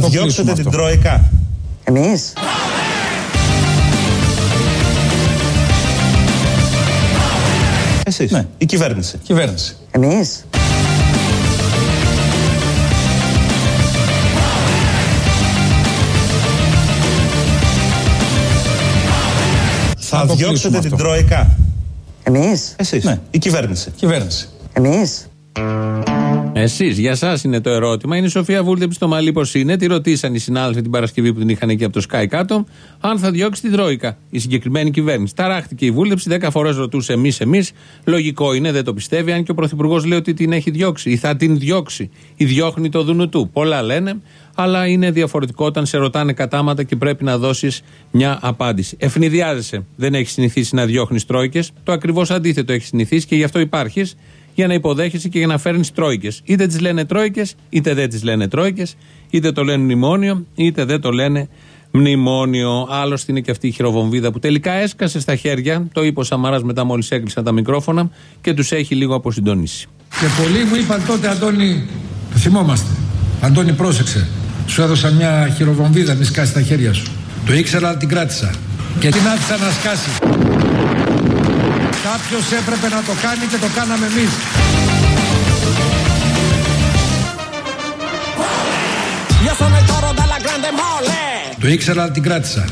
Θα διώξετε την Τρόικα. Εμείς. Εσείς. Ναι. Η κυβέρνηση. Κυβέρνηση. Εμείς. Θα το διώξετε κλείσουμε την αυτό. Τρόικα. Εμείς. Εσείς. Ναι. Η κυβέρνηση. Κυβέρνηση. Εμείς. Εσείς, για εσά είναι το ερώτημα. Είναι η Σοφία Βούλτεψη στο Μαλί πώς είναι. Τη ρωτήσαν οι συνάδελφοι την Παρασκευή που την είχαν εκεί από το Sky κάτω, αν θα διώξει την Τρόικα, η συγκεκριμένη κυβέρνηση. Ταράχτηκε η Βούλτεψη, δέκα φορές ρωτούσε εμείς, εμείς. Λογικό είναι, δεν το πιστεύει, αν και ο Πρωθυπουργός λέει ότι την έχει διώξει ή θα την διώξει. Ή διώχνει το δούνου του. Πολλά λένε, αλλά είναι διαφορετικό όταν σε ρωτάνε κατάματα και πρέπει να δώσεις μια απάντηση. Ευνηδιάζεσαι. Δεν έχεις συνηθίσει να διώχνεις Τρόικες. Το ακριβώς αντίθετο έχεις συνηθίσει και γι' αυτό υπάρχεις για να υποδέχεσαι και για να φέρνεις τρόικες. Είτε τις λένε τρόικες, είτε δεν τις λένε τρόικες, είτε το λένε μνημόνιο, είτε δεν το λένε μνημόνιο. Άλλωστε είναι και αυτή η χειροβομβίδα που τελικά έσκασε στα χέρια. Το είπε ο Σαμαράς μετά μόλις έκλεισαν τα μικρόφωνα και τους έχει λίγο αποσυντονίσει. Και πολλοί μου είπαν τότε, Αντώνη, το θυμόμαστε. Αντώνη, πρόσεξε. Σου έδωσα μια χειροβομβίδα, μη σκάσει τα χέρια σου. Το ήξερα, αλλά την κράτησα. Και την άφησα να σκάσει. Κάποιος έπρεπε να το κάνει και το κάναμε εμείς. Io sono il toro dalla grande mole. Το ήξερα, αλλά την κράτησα.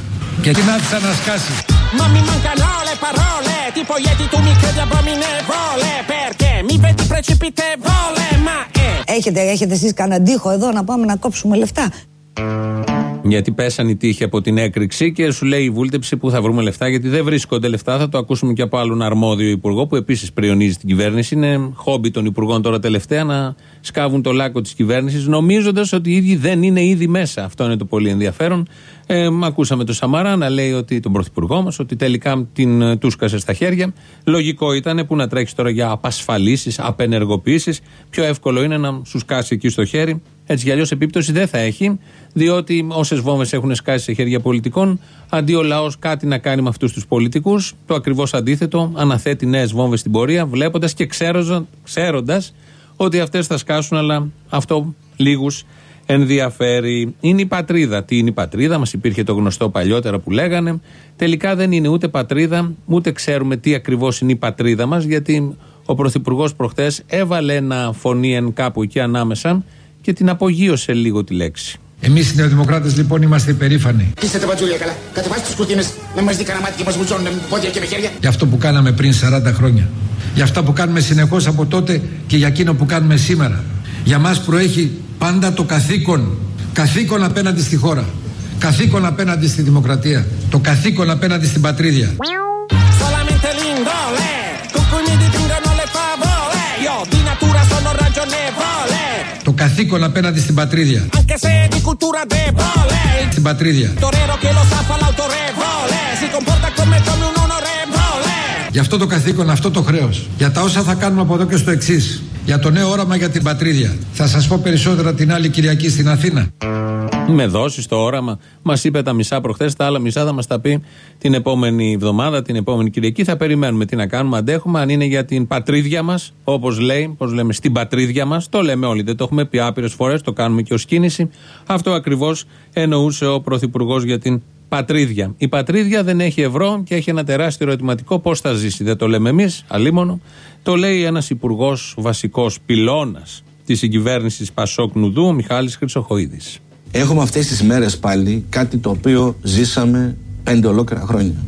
Και την άφησα να σκάσει. Ma mi mancano le parole. Tipo Yeti tu mi credi abominevole. Perché mi vedi precipitevole. Ma è Έχετε, έχετε εσείς κανένα τείχο εδώ να πάμε να κόψουμε λεφτά; Γιατί πέσαν οι τείχοι από την έκρηξη και σου λέει η βούλτεψη που θα βρούμε λεφτά, γιατί δεν βρίσκονται λεφτά. Θα το ακούσουμε και από άλλον αρμόδιο υπουργό που επίσης πριονίζει την κυβέρνηση. Είναι χόμπι των υπουργών τώρα τελευταία να σκάβουν το λάκκο της κυβέρνησης, νομίζοντας ότι οι ίδιοι δεν είναι ήδη μέσα. Αυτό είναι το πολύ ενδιαφέρον. Ε, μ' ακούσαμε τον Σαμαρά να λέει ότι τον πρωθυπουργό μας ότι τελικά την ε, τούσκασε στα χέρια. Λογικό ήταν που να τρέξει τώρα για απασφαλίσεις, απενεργοποιήσει. Πιο εύκολο είναι να σου σκάσει εκεί στο χέρι. Έτσι κι αλλιώς επίπτωση δεν θα έχει, διότι όσες βόμβες έχουν σκάσει σε χέρια πολιτικών, αντί ο λαός κάτι να κάνει με αυτούς τους πολιτικούς, το ακριβώς αντίθετο, αναθέτει νέες βόμβες στην πορεία, βλέποντας και ξέροντας ότι αυτές θα σκάσουν, αλλά αυτό λίγους ενδιαφέρει. Είναι η πατρίδα. Τι είναι η πατρίδα, μας υπήρχε το γνωστό παλιότερα που λέγανε. Τελικά δεν είναι ούτε πατρίδα, ούτε ξέρουμε τι ακριβώς είναι η πατρίδα μας, γιατί ο Πρωθυπουργός προχτές έβαλε ένα φωνήεν κάπου εκεί ανάμεσα και την απογείωσε λίγο τη λέξη. Εμείς οι Νεοδημοκράτες λοιπόν είμαστε υπερήφανοι Είστε τα μπατζούλια καλά. Κατεβάστε τι κουρτίνε να μας δει κανένα μάτι και μας βουτσώνουν πόδια και με χέρια. για αυτό που κάναμε πριν 40 χρόνια. Για αυτά που κάνουμε συνεχώς από τότε και για εκείνο που κάνουμε σήμερα. Για μας προέχει πάντα το καθήκον. Καθήκον απέναντι στη χώρα. Καθήκον απέναντι στη δημοκρατία. Το καθήκον απέναντι στην πατρίδια. solamente καθήκον απέναντι στην πατρίδια. Anche se di cultura debole. Στην πατρίδια. Onorevole. Γι' αυτό το καθήκον, αυτό το χρέος. Για τα όσα θα κάνουμε από εδώ και στο εξής. Για το νέο όραμα για την πατρίδια. Θα σας πω περισσότερα την άλλη Κυριακή στην Αθήνα. Με δώσεις το όραμα. Μας είπε τα μισά προχθές, τα άλλα μισά θα μας τα πει την επόμενη εβδομάδα, την επόμενη Κυριακή. Θα περιμένουμε τι να κάνουμε, αντέχουμε. Αν είναι για την πατρίδια μας, όπως λέει, πώ λέμε, στην πατρίδια μας, το λέμε όλοι. Δεν το έχουμε πει άπειρες φορές, το κάνουμε και ως κίνηση. Αυτό ακριβώς εννοούσε ο Πρωθυπουργός για την πατρίδια. Η πατρίδια δεν έχει ευρώ και έχει ένα τεράστιο ερωτηματικό πώς θα ζήσει. Δεν το λέμε εμείς, αλίμονο. Το λέει ένας υπουργός βασικός πυλώνας της συγκυβέρνησης Πασόκ Νουδού, ο Μιχάλης Χρυσοχοίδης. Έχουμε αυτές τις μέρες πάλι κάτι το οποίο ζήσαμε πέντε ολόκληρα χρόνια.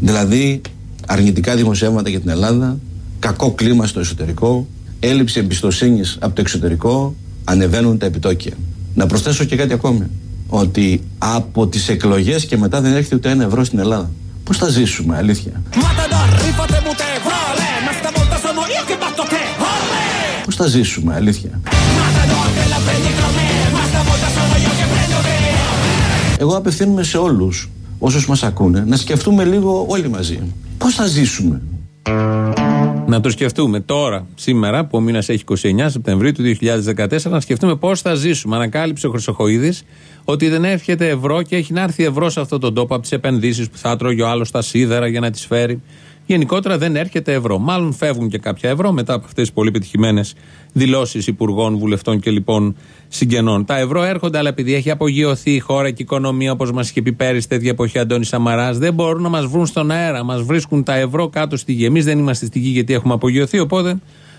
Δηλαδή αρνητικά δημοσιεύματα για την Ελλάδα, κακό κλίμα στο εσωτερικό, έλλειψη εμπιστοσύνης από το εξωτερικό, ανεβαίνουν τα επιτόκια. Να προσθέσω και κάτι ακόμη, ότι από τις εκλογές και μετά δεν έρχεται ούτε ένα ευρώ στην Ελλάδα. Πώς θα ζήσουμε, αλήθεια; Matador, rifate mutevole. Ma stavolta sono io che batto te. Ole. Πώς θα ζήσουμε, αλήθεια; Matador, te la prendi con me. Ma stavolta sono io che prendo te. Εγώ απευθύνομαι σε όλους όσους μας ακούνε να σκεφτούμε λίγο όλοι μαζί. Πώς θα ζήσουμε; Να το σκεφτούμε τώρα, σήμερα, που ο μήνας έχει 29 Σεπτεμβρίου του 2014, να σκεφτούμε πώς θα ζήσουμε. Ανακάλυψε ο Χρυσοχοίδης ότι δεν έρχεται ευρώ και έχει να έρθει ευρώ σε αυτόν τον τόπο από τις επενδύσεις που θα τρώγει ο άλλος στα σίδερα για να τις φέρει Γενικότερα δεν έρχεται ευρώ. Μάλλον φεύγουν και κάποια ευρώ μετά από αυτές τις πολύ πετυχημένε δηλώσεις υπουργών, βουλευτών και λοιπόν συγγενών. Τα ευρώ έρχονται, αλλά επειδή έχει απογειωθεί η χώρα και η οικονομία, όπως μας είχε πει πέρυσι τέτοια εποχή Αντώνης Σαμαράς, δεν μπορούν να μας βρουν στον αέρα. Μας βρίσκουν τα ευρώ κάτω στη γη. Εμείς δεν είμαστε στη γη γιατί έχουμε απογειωθεί, οπότε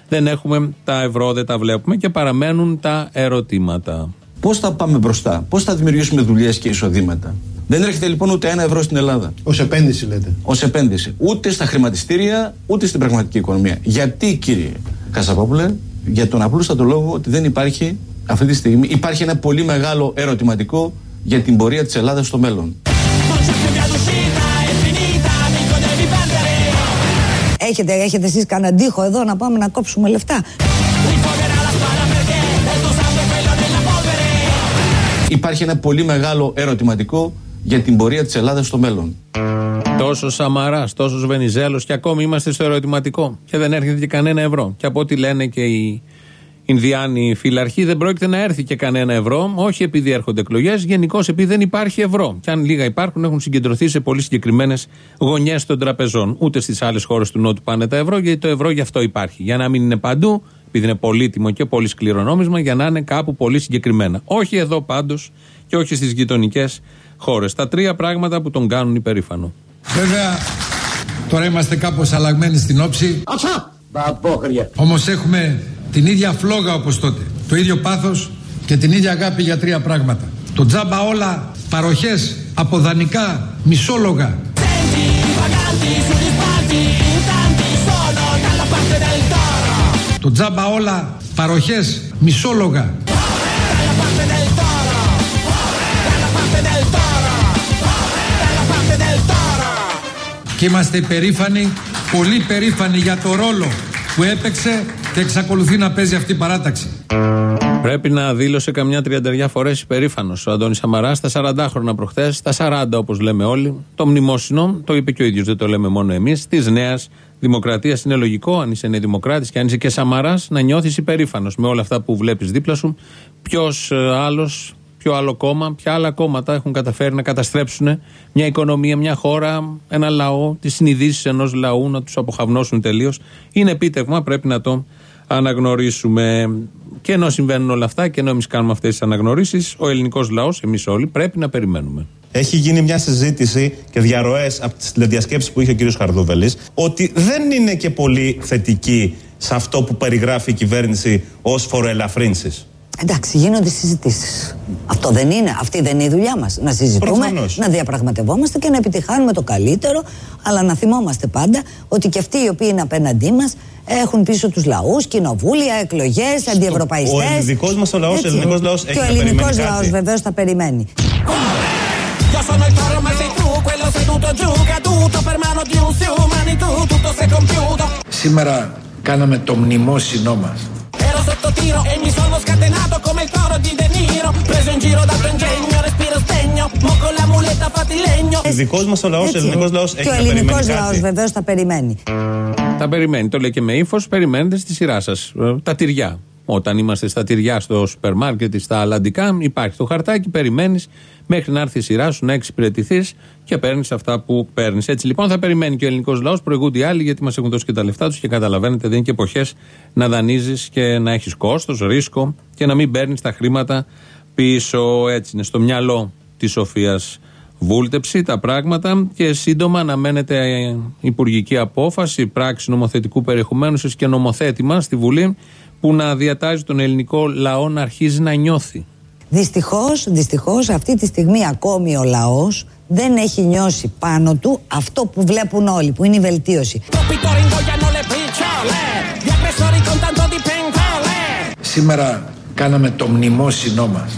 δεν έχουμε τα ευρώ, δεν τα βλέπουμε και παραμένουν τα ερωτήματα. Πώς θα πάμε μπροστά, πώς θα δημιουργήσουμε δουλειές και εισοδήματα; Δεν έρχεται λοιπόν ούτε ένα ευρώ στην Ελλάδα. Ω επένδυση λέτε. Ω επένδυση. Ούτε στα χρηματιστήρια, ούτε στην πραγματική οικονομία. Γιατί, κύριε Κασαπόπουλε, για τον απλούστατο λόγο ότι δεν υπάρχει αυτή τη στιγμή. Υπάρχει ένα πολύ μεγάλο ερωτηματικό για την πορεία της Ελλάδας στο μέλλον. Έχετε, έχετε εσείς κανέναν τείχο εδώ να πάμε να κόψουμε λεφτά; Υπάρχει ένα πολύ μεγάλο ερωτηματικό για την πορεία της Ελλάδας στο μέλλον. Τόσο Σαμαράς, τόσο Βενιζέλος και ακόμη είμαστε στο ερωτηματικό. Και δεν έρχεται και κανένα ευρώ. Και από ό,τι λένε και οι Ινδιάνοι φυλαρχοί, δεν πρόκειται να έρθει και κανένα ευρώ. Όχι επειδή έρχονται εκλογές, γενικώς επειδή δεν υπάρχει ευρώ. Και αν λίγα υπάρχουν, έχουν συγκεντρωθεί σε πολύ συγκεκριμένες γωνιές των τραπεζών. Ούτε στις άλλες χώρες του Νότου πάνε τα ευρώ, γιατί το ευρώ γι' αυτό υπάρχει. Για να μην είναι παντού, επειδή είναι πολύτιμο και πολύ σκληρό νόμισμα, για να είναι κάπου πολύ συγκεκριμένα. Όχι εδώ πάντως και όχι στις γειτονικές χώρες. Τα τρία πράγματα που τον κάνουν υπερήφανο. Βέβαια, τώρα είμαστε κάπως αλλαγμένοι στην όψη. Όμως έχουμε την ίδια φλόγα όπως τότε. Το ίδιο πάθος και την ίδια αγάπη για τρία πράγματα. Το τζάμπα όλα, παροχές, αποδανικά, μισόλογα. Το τζάμπα όλα, παροχές, μισόλογα. Και είμαστε περήφανοι, πολύ περήφανοι για το ρόλο που έπαιξε και εξακολουθεί να παίζει αυτή η παράταξη. Πρέπει να δήλωσε καμιά τριανταριά φορές υπερήφανος ο Αντώνης Σαμαράς στα 40 χρόνια προχθές, στα 40 όπως λέμε όλοι. Το μνημόσυνο, το είπε και ο ίδιος, δεν το λέμε μόνο εμείς, της νέας δημοκρατίας. Είναι λογικό, αν είσαι δημοκράτης και αν είσαι και Σαμαράς, να νιώθεις υπερήφανος με όλα αυτά που βλέπεις δίπλα σου. Ποιος άλλος ποιο άλλο κόμμα, ποια άλλα κόμματα έχουν καταφέρει να καταστρέψουν μια οικονομία, μια χώρα, ένα λαό, τις συνειδήσεις ενός λαού, να τους αποχαυνώσουν τελείως. Είναι επίτευγμα, πρέπει να το αναγνωρίσουμε. Και ενώ συμβαίνουν όλα αυτά και ενώ εμείς κάνουμε αυτές τις αναγνωρίσεις, ο ελληνικός λαός, εμείς όλοι, πρέπει να περιμένουμε. Έχει γίνει μια συζήτηση και διαρροές από τις τηλεδιασκέψεις που είχε ο κ. Χαρδούβελης ότι δεν είναι και πολύ θετική σε αυτό που περιγράφει η κυβέρνηση ως φοροελαφρύνσει. Εντάξει, γίνονται συζητήσεις. Αυτό δεν είναι. Αυτή δεν είναι η δουλειά μας. Να συζητούμε, Προφανώς. να διαπραγματευόμαστε και να επιτυχάνουμε το καλύτερο. Αλλά να θυμόμαστε πάντα ότι και αυτοί οι οποίοι είναι απέναντί μας έχουν πίσω τους λαούς, κοινοβούλια, εκλογές, αντιευρωπαϊστές. ο ελληνικός μας ο λαός, ο ελληνικός λαός έχει Και ο να ελληνικός περιμένει λαός κάτι. βεβαίως θα περιμένει. Io sono il toro ma sei tu quello seduto giù caduto per mano di un fiumani tu tutto si è compiuto Σήμερα κάναμε το μνημόσυνό μας. Ero sotto tiro e mi sono scatenato come il toro di De Niro Preso in giro dal tuo ingegno, respiro stegno Mo con la muleta fatti legno Ο δικό μα ο λαό, ο Έτσι ελληνικό είναι. λαό Και έχει ο να ελληνικό περιμένει λαό κάτι. βεβαίω θα περιμένει. Τα περιμένει. Το λέει και με ύφο. Περιμένετε στη σειρά σα. Τα τυριά. Όταν είμαστε στα τυριά στο σούπερ μάρκετ ή στα αλλαντικά, υπάρχει το χαρτάκι, περιμένεις μέχρι να έρθει η σειρά σου να εξυπηρετηθείς και παίρνεις αυτά που παίρνεις. Έτσι λοιπόν θα περιμένει και ο ελληνικός λαός, προηγούνται οι άλλοι γιατί μας έχουν δώσει και τα λεφτά τους και καταλαβαίνετε δεν είναι και εποχές να δανείζεις και να έχεις κόστος, ρίσκο και να μην παίρνεις τα χρήματα πίσω. Έτσι είναι στο μυαλό της Σοφίας βούλτεψη τα πράγματα και σύντομα αναμένεται ε, υπουργική απόφαση, πράξη νομοθετικού περιεχομένου, ίσως και νομοθέτημα στη Βουλή που να διατάζει τον ελληνικό λαό να αρχίζει να νιώθει. Δυστυχώς, δυστυχώς αυτή τη στιγμή ακόμη ο λαός δεν έχει νιώσει πάνω του αυτό που βλέπουν όλοι, που είναι η βελτίωση. I pittori ingoiano le briciole Gli aggressori con tanto di pentole Σήμερα κάναμε το μνημόσυνό μας.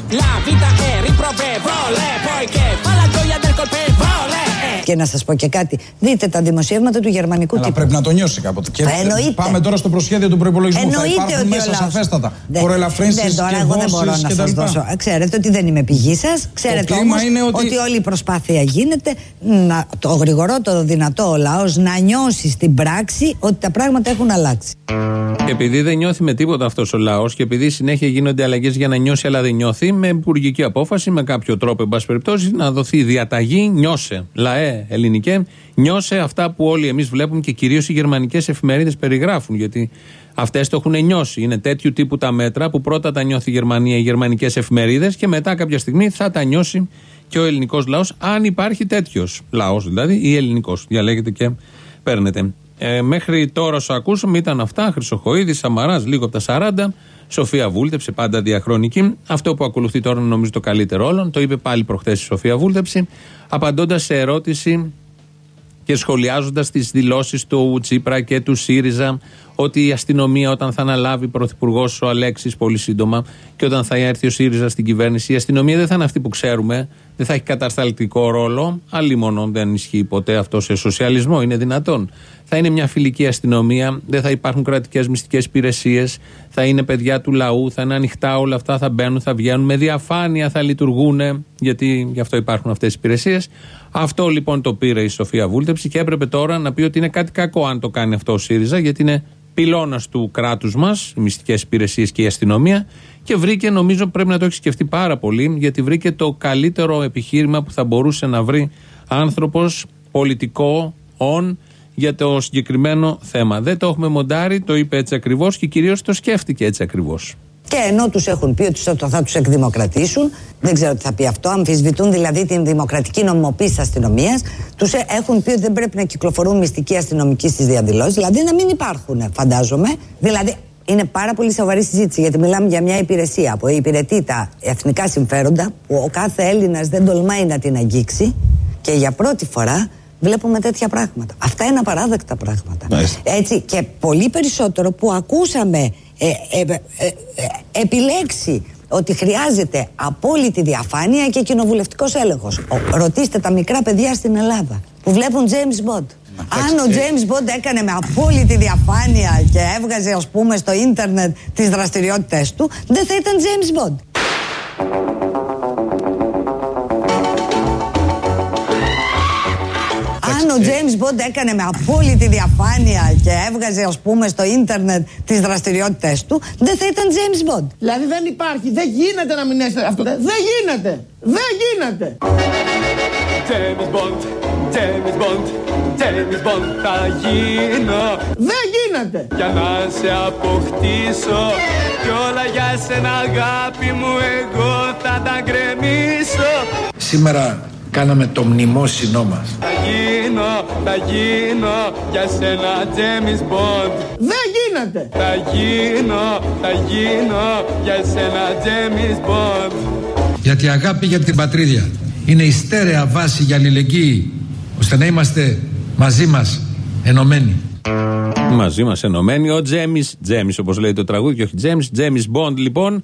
Και να σας πω και κάτι, δείτε τα δημοσιεύματα του γερμανικού Αλλά τύπου. πρέπει να το νιώσει κάποτε. Και Εννοείται. πάμε τώρα στο προσχέδιο του προπολογισμού. Θα Εννοείται υπάρχουν ότι μέσα ο λαός- σαφέστατα Δεν- φοροελαφρύνσεις δεν, τώρα και εγώ δεν μπορώ δόσεις να και τα σας λοιπά. δώσω. Ξέρετε ότι δεν είμαι πηγή σας. Ξέρετε κλίμα όμως είναι ότι- όλη η προσπάθεια γίνεται να, το γρηγορότερο δυνατό ο λαός να νιώσει στην πράξη ότι τα πράγματα έχουν αλλάξει. Και επειδή δεν νιώθει με τίποτα αυτός ο λαός και επειδή συνέχεια γίνονται αλλαγές για να νιώσει, αλλά δεν νιώθει, με υπουργική απόφαση, με κάποιο τρόπο, εν πάση περιπτώσει, να δοθεί διαταγή, νιώσε. Λαέ, Ναι, ελληνικέ. Νιώσε αυτά που όλοι εμείς βλέπουμε και κυρίως οι γερμανικές εφημερίδες περιγράφουν. Γιατί αυτές το έχουν νιώσει. Είναι τέτοιου τύπου τα μέτρα που πρώτα τα νιώθει η Γερμανία, οι γερμανικές εφημερίδες και μετά κάποια στιγμή θα τα νιώσει και ο ελληνικός λαός, αν υπάρχει τέτοιος λαός δηλαδή, ή ελληνικός. Διαλέγετε και παίρνετε. Ε, μέχρι τώρα, όσο ακούσαμε, ήταν αυτά. Χρυσοχοίδης, Σαμαράς, λίγο από τα 40. Σοφία Βούλτεψη, πάντα διαχρονική. Αυτό που ακολουθεί τώρα είναι νομίζω το καλύτερο όλων. Το είπε πάλι προχθές η Σοφία Βούλτεψη, απαντώντας σε ερώτηση και σχολιάζοντας τις δηλώσεις του Τσίπρα και του ΣΥΡΙΖΑ ότι η αστυνομία όταν θα αναλάβει πρωθυπουργός ο Αλέξης πολύ σύντομα και όταν θα έρθει ο ΣΥΡΙΖΑ στην κυβέρνηση, η αστυνομία δεν θα είναι αυτή που ξέρουμε, δεν θα έχει κατασταλτικό ρόλο. Αλλή μόνο δεν ισχύει ποτέ αυτό σε σοσιαλισμό, είναι δυνατόν. Θα είναι μια φιλική αστυνομία, δεν θα υπάρχουν κρατικές μυστικές υπηρεσίες, θα είναι παιδιά του λαού, θα είναι ανοιχτά όλα αυτά, θα μπαίνουν, θα βγαίνουν, με διαφάνεια θα λειτουργούν, γιατί γι' αυτό υπάρχουν αυτές οι υπηρεσίες. Αυτό λοιπόν το πήρε η Σοφία Βούλτεψη και έπρεπε τώρα να πει ότι είναι κάτι κακό αν το κάνει αυτό ο ΣΥΡΙΖΑ, γιατί είναι πυλώνας του κράτους μας, οι μυστικές υπηρεσίες και η αστυνομία. Και βρήκε, νομίζω πρέπει να το έχει σκεφτεί πάρα πολύ, γιατί βρήκε το καλύτερο επιχείρημα που θα μπορούσε να βρει άνθρωπος πολιτικό, ον, για το συγκεκριμένο θέμα. Δεν το έχουμε μοντάρει, το είπε έτσι ακριβώς και κυρίως το σκέφτηκε έτσι ακριβώς. Και ενώ τους έχουν πει ότι θα, θα τους εκδημοκρατήσουν, δεν ξέρω τι θα πει αυτό, αμφισβητούν δηλαδή την δημοκρατική νομιμοποίηση της αστυνομίας, τους έχουν πει ότι δεν πρέπει να κυκλοφορούν μυστικοί αστυνομικοί στις διαδηλώσεις, δηλαδή να μην υπάρχουν, φαντάζομαι. Δηλαδή είναι πάρα πολύ σοβαρή συζήτηση γιατί μιλάμε για μια υπηρεσία που υπηρετεί τα εθνικά συμφέροντα, που ο κάθε Έλληνας δεν τολμάει να την αγγίξει και για πρώτη φορά βλέπουμε τέτοια πράγματα. Αυτά είναι απαράδεκτα πράγματα. Έτσι, και πολύ περισσότερο που ακούσαμε ε, ε, ε, ε, επιλέξει ότι χρειάζεται απόλυτη διαφάνεια και κοινοβουλευτικός έλεγχος. Ρωτήστε τα μικρά παιδιά στην Ελλάδα που βλέπουν James Bond. Αν ο James Bond έκανε με απόλυτη διαφάνεια και έβγαζε ας πούμε στο ίντερνετ τις δραστηριότητες του, δεν θα ήταν James Bond. Ο James Bond έκανε με απόλυτη διαφάνεια και έβγαζε ας πούμε στο ίντερνετ τις δραστηριότητες του, δεν θα ήταν James Bond. Δηλαδή δεν υπάρχει, δεν γίνεται να μην έστω αυτό. Δεν γίνεται, δεν γίνεται. James Bond, James Bond, James Bond θα γίνω Δεν γίνεται. Για να σε αποκτήσω Κι όλα για σένα αγάπη μου εγώ θα τα γκρεμίσω Σήμερα κάναμε το μνημόσυνό μας. Θα γίνω, θα γίνω για σένα James Bond Δεν γίνεται. Θα γίνω, θα γίνω για σένα James Bond Γιατί η αγάπη για την πατρίδια είναι η στέρεα βάση για αλληλεγγύη ώστε να είμαστε μαζί μας ενωμένοι. Μαζί μας ενωμένοι ο Τζέμι, Τζέμι όπως λέει το τραγούδι και όχι Τζέμι, Τζέμι Μποντ λοιπόν.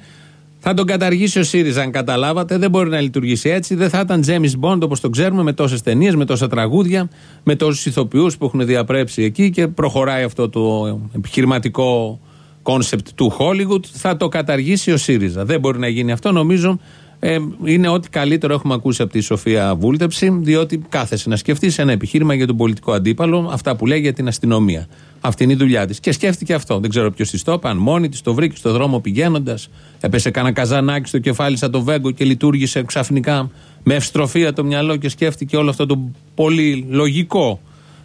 Θα τον καταργήσει ο ΣΥΡΙΖΑ, αν καταλάβατε. Δεν μπορεί να λειτουργήσει έτσι. Δεν θα ήταν Τζέμι Μποντ όπως το ξέρουμε, με τόσες ταινίες, με τόσα τραγούδια, με τόσους ηθοποιούς που έχουν διαπρέψει εκεί και προχωράει αυτό το επιχειρηματικό κόνσεπτ του Hollywood. Θα το καταργήσει ο ΣΥΡΙΖΑ. Δεν μπορεί να γίνει αυτό. Νομίζω ε, είναι ό,τι καλύτερο έχουμε ακούσει από τη Σοφία Βούλτεψη, διότι κάθεσαι να σκεφτείς ένα επιχείρημα για τον πολιτικό αντίπαλο, αυτά που λέει για την αστυνομία. Αυτή είναι η δουλειά της. Και σκέφτηκε αυτό. Δεν ξέρω ποιος της το είπε, αν μόνη της το βρήκε στο δρόμο πηγαίνοντας, έπεσε κανένα καζανάκι στο κεφάλι σαν το Βέγγο και λειτούργησε ξαφνικά με ευστροφία το μυαλό και σκέφτηκε όλο αυτό το πολύ λογικό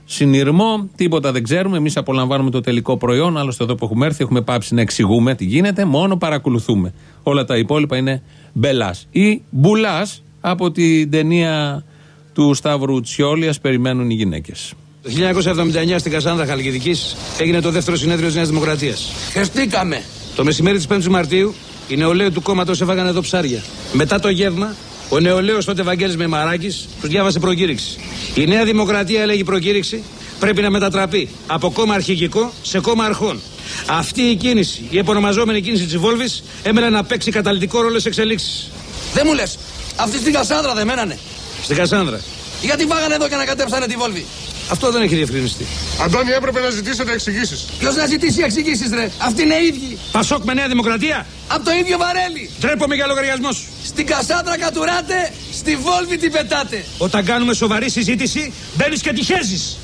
συνειρμό. Τίποτα δεν ξέρουμε. Εμείς απολαμβάνουμε το τελικό προϊόν. Άλλωστε, εδώ που έχουμε έρθει, έχουμε πάψει να εξηγούμε τι γίνεται. Μόνο παρακολουθούμε. Όλα τα υπόλοιπα είναι μπελάς. Ή μπουλάς από την ταινία του Σταύρου Τσιόλιας Περιμένουν οι γυναίκες. Το 1979 στην Κασάνδρα Χαλκιδικής έγινε το δεύτερο συνέδριο της Νέας Δημοκρατίας. Χεστήκαμε. Το μεσημέρι της 5η Μαρτίου οι νεολαίοι του κόμματος έφαγαν εδώ ψάρια. Μετά το γεύμα, ο νεολαίος τότε Βαγγέλης Μεμαράκης τους διάβασε προκήρυξη. Η Νέα Δημοκρατία, έλεγε η προκήρυξη, πρέπει να μετατραπεί από κόμμα αρχηγικό σε κόμμα αρχών. Αυτή η κίνηση, η επωνομαζόμενη κίνηση της Βόλβης, έμελε να παίξει καταλητικό ρόλο σε εξελίξεις. Δεν μου λες. Αυτοί στην Κασάνδρα δεν μένανε. Στην Κασάνδρα. Γιατί πάγανε εδώ και ανακατέψανε τη Βόλβη. Αυτό δεν έχει διευκρινιστεί. Αντώνη, έπρεπε να ζητήσετε εξηγήσεις. Ποιος να ζητήσει εξηγήσεις, ρε; Αυτοί είναι ίδιοι. Πασόκ με Νέα Δημοκρατία; Από το ίδιο βαρέλι. Τρέπομαι για λογαριασμό σου. Στην Κασάνδρα κατουράτε, στη Βόλβη την πετάτε. Όταν κάνουμε σοβαρή συζήτηση, μπαίνεις και τυχαίζει.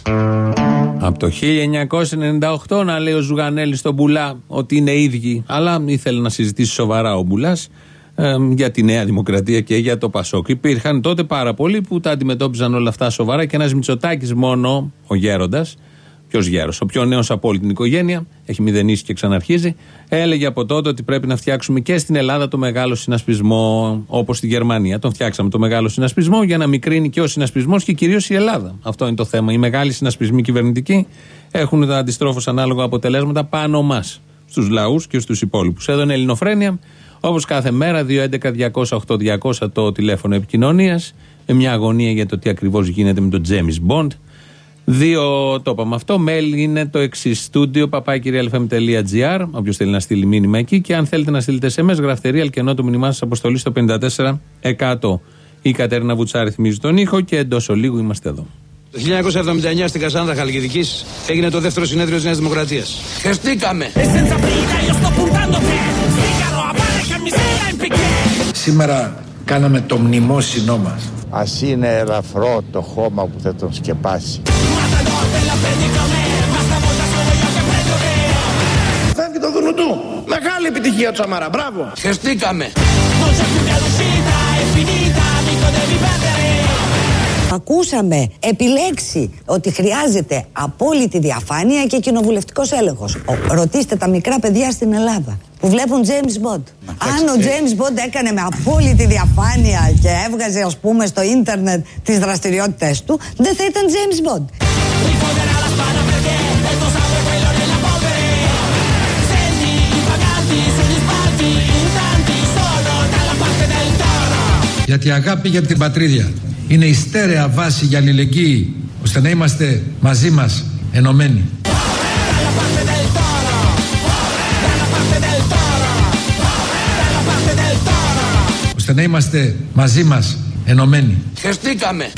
Από το 1998 να λέει ο Ζουγανέλη στον Μπουλά ότι είναι ίδιοι. Αλλά ήθελε να συζητήσει σοβαρά ο Μπουλάς. Ε, για τη Νέα Δημοκρατία και για το Πασόκ. Υπήρχαν τότε πάρα πολλοί που τα αντιμετώπιζαν όλα αυτά σοβαρά και ένας Μητσοτάκης μόνο, ο γέροντας, ποιος γέρος, ο πιο νέος από όλη την οικογένεια, έχει μηδενίσει και ξαναρχίζει, έλεγε από τότε ότι πρέπει να φτιάξουμε και στην Ελλάδα το μεγάλο συνασπισμό, όπως στη Γερμανία. Τον φτιάξαμε το μεγάλο συνασπισμό για να μικρύνει και ο συνασπισμός και κυρίως η Ελλάδα. Αυτό είναι το θέμα. Οι μεγάλοι συνασπισμοί κυβερνητικοί έχουν τα αντιστρόφως ανάλογα αποτελέσματα πάνω μας, στους λαούς και στους υπόλοιπους. Εδώ είναι Ελληνοφρένια. Όπως κάθε μέρα, 2.11.208.200 το τηλέφωνο επικοινωνίας. Με μια αγωνία για το τι ακριβώς γίνεται με τον James Bond. Δύο, το είπαμε αυτό. Mail είναι το εξής. Studio papakirialfm.gr. Όποιος θέλει να στείλει μήνυμα εκεί. Και αν θέλετε να στείλετε SMS, γραφτερή αλκενό το μήνυμά σας αποστολή στο 54%. Η Κατέρινα Βουτσάρη θυμίζει τον ήχο και εντός ολίγου είμαστε εδώ. Το 1979 στην Κασάνδρα Χαλκιδικής έγινε το δεύτερο συνέδριο της Νέας Δημοκρατίας. Χεστήκαμε! Σήμερα κάναμε το μνημόσυνό μας. Ας είναι ελαφρό το χώμα που θα τον σκεπάσει. Φεύγει το δουνουτού. Μεγάλη επιτυχία του Σαμαρά. Μπράβο. Χεστήκαμε! Ακούσαμε επιλέξει ότι χρειάζεται απόλυτη διαφάνεια και κοινοβουλευτικός έλεγχος. Ρωτήστε τα μικρά παιδιά στην Ελλάδα που βλέπουν James Bond. Αν ο James Bond έκανε με απόλυτη διαφάνεια και έβγαζε, ας πούμε, στο ίντερνετ τις δραστηριότητες του, δεν θα ήταν James Bond. Γιατί η αγάπη για την πατρίδια είναι η στέρεα βάση για αλληλεγγύη ώστε να είμαστε μαζί μας ενωμένοι. ώστε να είμαστε μαζί μας ενωμένοι. Χεστήκαμε!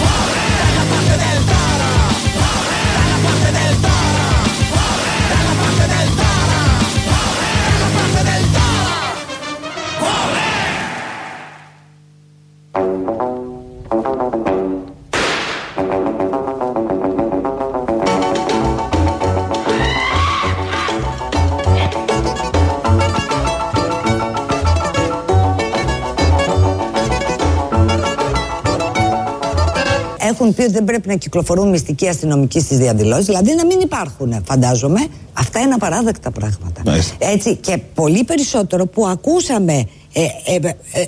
Ότι δεν πρέπει να κυκλοφορούν μυστικοί αστυνομικοί στις διαδηλώσεις, δηλαδή να μην υπάρχουν, φαντάζομαι. Αυτά είναι απαράδεκτα πράγματα. Έτσι, και πολύ περισσότερο που ακούσαμε ε, ε, ε, ε,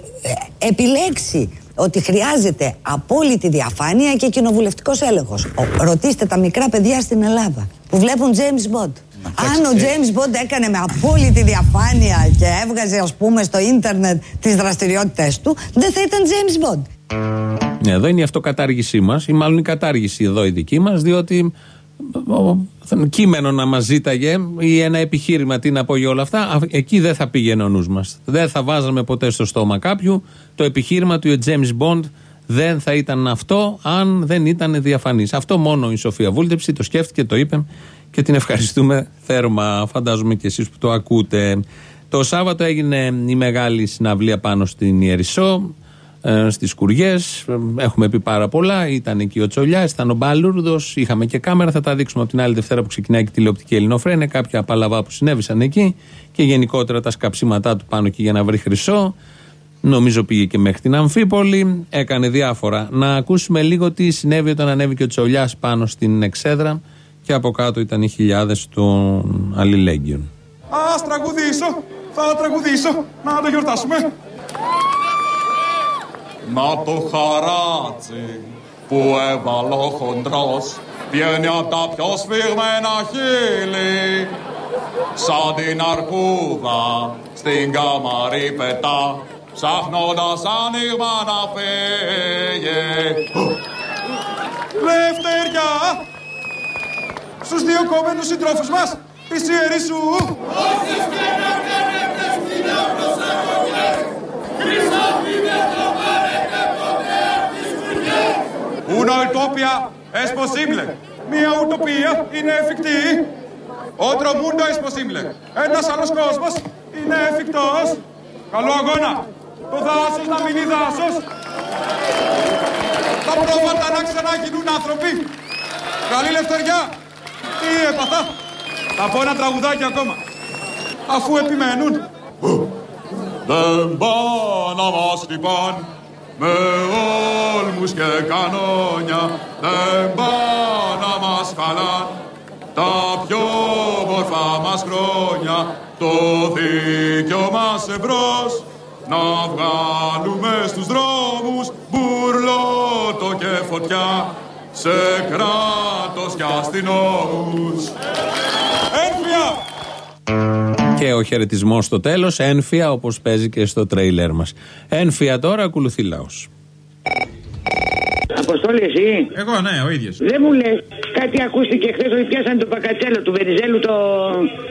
επιλέξει ότι χρειάζεται απόλυτη διαφάνεια και κοινοβουλευτικός έλεγχος. Ρωτήστε τα μικρά παιδιά στην Ελλάδα που βλέπουν James Bond. Αν ο James Bond έκανε με απόλυτη διαφάνεια και έβγαζε, ας πούμε, στο ίντερνετ τις δραστηριότητες του, δεν θα ήταν James Bond. Ναι, εδώ είναι η αυτοκατάργησή μας, ή μάλλον η κατάργηση εδώ η δική μας, διότι ο, κείμενο να μας ζήταγε ή ένα επιχείρημα τι να πω για όλα αυτά, εκεί δεν θα πήγαινε ο νους μας. Δεν θα βάζαμε ποτέ στο στόμα κάποιου το επιχείρημα του James Bond δεν θα ήταν αυτό αν δεν ήταν διαφανής. Αυτό μόνο η Σοφία Βούλτεψη το σκέφτηκε, το είπε και την ευχαριστούμε θέρμα. Φαντάζομαι και εσείς που το ακούτε. Το Σάββατο έγινε η μεγάλη συναυλία πάνω στην Ιερισσό ε, στις Κουριές. Έχουμε πει πάρα πολλά. Ήταν εκεί ο Τσολιάς, ήταν ο Μπαλούρδος. Είχαμε και κάμερα. Θα τα δείξουμε από την άλλη Δευτέρα που ξεκινάει και τηλεοπτική Ελληνοφρένε. Κάποια παλαβά που συνέβησαν εκεί και γενικότερα τα σκαψίματά του πάνω εκεί για να βρει χρυσό. Νομίζω πήγε και μέχρι την Αμφίπολη. Έκανε διάφορα. Να ακούσουμε λίγο τι συνέβη όταν ανέβηκε ο Τσολιάς πάνω στην Εξέδρα και από κάτω ήταν οι χιλιάδες των αλληλέγγυων. Α τραγουδήσω, θα τραγουδήσω, να το γιορτάσουμε. Να το χαράτσι που έβαλε ο χοντρός βγαίνει απ' τα πιο σφιγμένα χείλη σαν την αρκούδα στην καμαρή πετά ψάχνοντας ανοίγμα να φύγει. Λευτεριά στους δύο κομμένους συντρόφους μας της Ιερισσού. Όσες και να κάνετε στην Una utopia es posible. Μια ουτοπία είναι εφικτή. Otro mundo es posible. Ένας άλλος κόσμος είναι εφικτός. Καλό αγώνα. Το δάσος να μείνει δάσος. Τα πρόβατα να ξαναγίνουν άνθρωποι. Καλή λευτεριά. Τι έπαθα. Θα πω ένα τραγουδάκι ακόμα. Αφού επιμένουν. Δεν πάνε να μας χτυπάν με όλμους και κανόνια δεν πάνε να μας χαλάν τα πιο μορφά μας χρόνια το δίκιο μας εμπρός να βγάλουμε στους δρόμους μπουρλότο και φωτιά σε κράτος και αστυνόμους. Ένφια! Και ο χαιρετισμός στο τέλος, ένφια όπως παίζει και στο τρέιλερ μας. Ένφια τώρα ακολουθεί λαός. Αποστόλη, εσύ; Εγώ, ναι, ο ίδιος. Δεν μου λες, κάτι ακούστηκε χθες ότι πιάσανε τον Πακατσέλο του Βενιζέλου, το,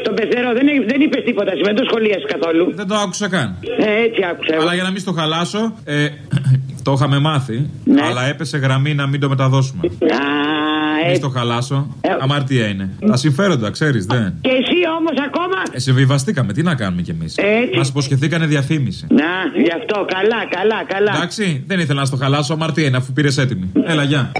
τον Πεθερό. Δεν, δεν είπες τίποτα, εσύ δεν το σχολίασες καθόλου. Δεν το άκουσα καν. Ε, έτσι άκουσα. Αλλά για να μην στο χαλάσω, ε, το είχαμε μάθει, αλλά έπεσε γραμμή να μην το μεταδώσουμε. Α, Μην στο χαλάσω. Αμαρτία είναι. Τα συμφέροντα, ξέρεις, δεν. Και εσύ όμως ακόμα; Ε, συμβιβαστήκαμε, τι να κάνουμε κι εμείς; Έτσι. Μας υποσχεθήκανε διαφήμιση. Να, γι' αυτό, καλά, καλά, καλά. Εντάξει, δεν ήθελα να στο χαλάσω, αμαρτία είναι αφού πήρες έτοιμη. Έλα, γεια.